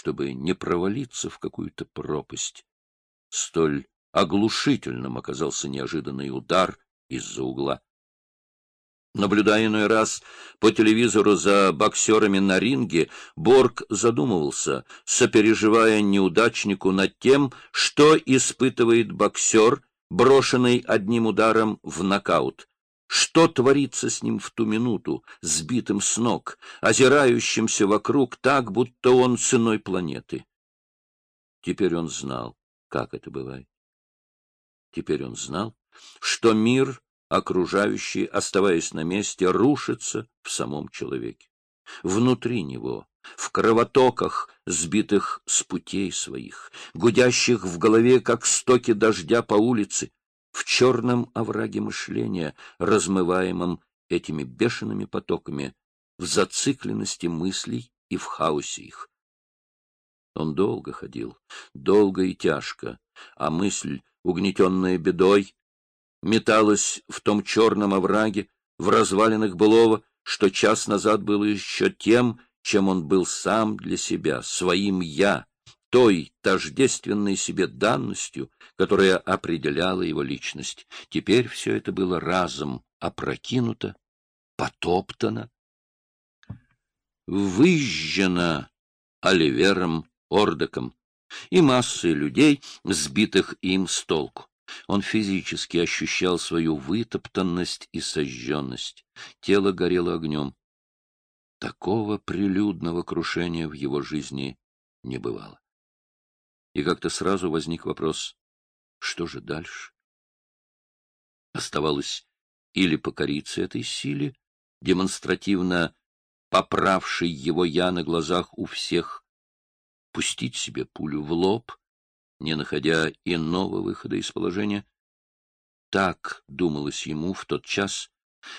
чтобы не провалиться в какую-то пропасть. Столь оглушительным оказался неожиданный удар из-за угла. Наблюдая иной раз по телевизору за боксерами на ринге, Борг задумывался, сопереживая неудачнику над тем, что испытывает боксер, брошенный одним ударом в нокаут. Что творится с ним в ту минуту, сбитым с ног, озирающимся вокруг так, будто он с планеты? Теперь он знал, как это бывает. Теперь он знал, что мир окружающий, оставаясь на месте, рушится в самом человеке. Внутри него, в кровотоках, сбитых с путей своих, гудящих в голове, как стоки дождя по улице, в черном овраге мышления, размываемом этими бешеными потоками, в зацикленности мыслей и в хаосе их. Он долго ходил, долго и тяжко, а мысль, угнетенная бедой, металась в том черном овраге, в развалинах былого, что час назад было еще тем, чем он был сам для себя, своим «я», той тождественной себе данностью, которая определяла его личность. Теперь все это было разом опрокинуто, потоптано, выжжено Оливером Ордеком и массой людей, сбитых им с толку. Он физически ощущал свою вытоптанность и сожженность. Тело горело огнем. Такого прилюдного крушения в его жизни не бывало. И как-то сразу возник вопрос, что же дальше? Оставалось или покориться этой силе, демонстративно поправший его я на глазах у всех, пустить себе пулю в лоб, не находя иного выхода из положения. Так думалось ему в тот час.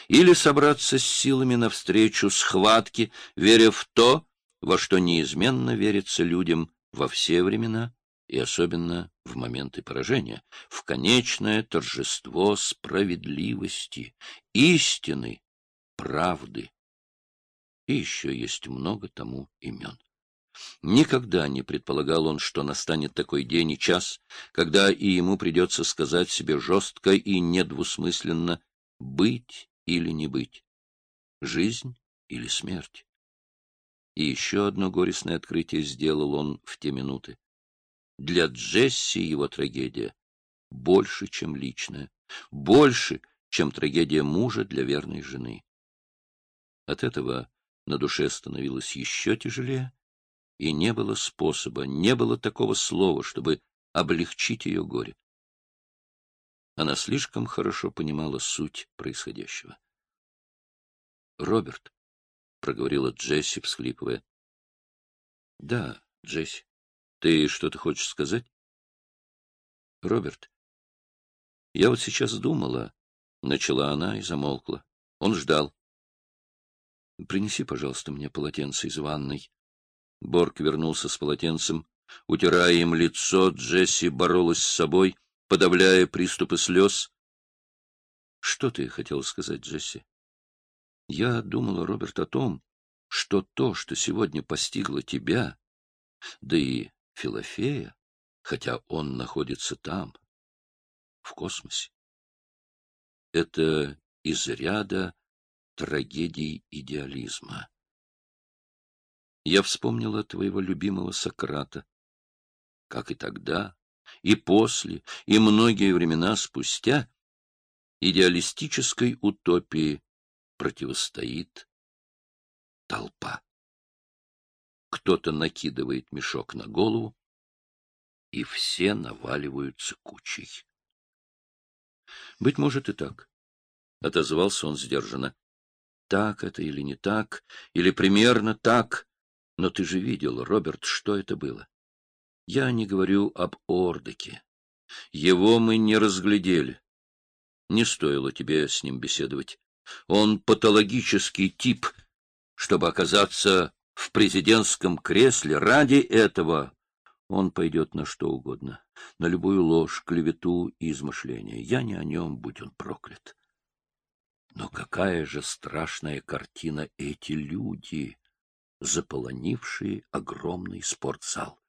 Или собраться с силами навстречу схватке, веря в то, во что неизменно верится людям во все времена и особенно в моменты поражения, в конечное торжество справедливости, истины, правды. И еще есть много тому имен. Никогда не предполагал он, что настанет такой день и час, когда и ему придется сказать себе жестко и недвусмысленно «быть или не быть, жизнь или смерть». И еще одно горестное открытие сделал он в те минуты. Для Джесси его трагедия больше, чем личная, больше, чем трагедия мужа для верной жены. От этого на душе становилось еще тяжелее, и не было способа, не было такого слова, чтобы облегчить ее горе. Она слишком хорошо понимала суть происходящего. — Роберт, — проговорила Джесси, всхлипывая. — Да, Джесси, ты что-то хочешь сказать? — Роберт, я вот сейчас думала, — начала она и замолкла. Он ждал. — Принеси, пожалуйста, мне полотенце из ванной. Борг вернулся с полотенцем. Утирая им лицо, Джесси боролась с собой, подавляя приступы слез. — Что ты хотел сказать, Джесси? — Я думала, Роберт, о том, что то, что сегодня постигло тебя, да и Филофея, хотя он находится там, в космосе, это из ряда трагедий идеализма. Я вспомнила твоего любимого Сократа. Как и тогда, и после, и многие времена спустя, идеалистической утопии противостоит толпа. Кто-то накидывает мешок на голову, и все наваливаются кучей. Быть может и так. Отозвался он сдержанно. Так это или не так, или примерно так, но ты же видел, Роберт, что это было. Я не говорю об Ордеке. Его мы не разглядели. Не стоило тебе с ним беседовать. Он патологический тип. Чтобы оказаться в президентском кресле, ради этого он пойдет на что угодно, на любую ложь, клевету и измышление. Я не о нем, будь он проклят. Но какая же страшная картина эти люди! заполонившие огромный спортзал.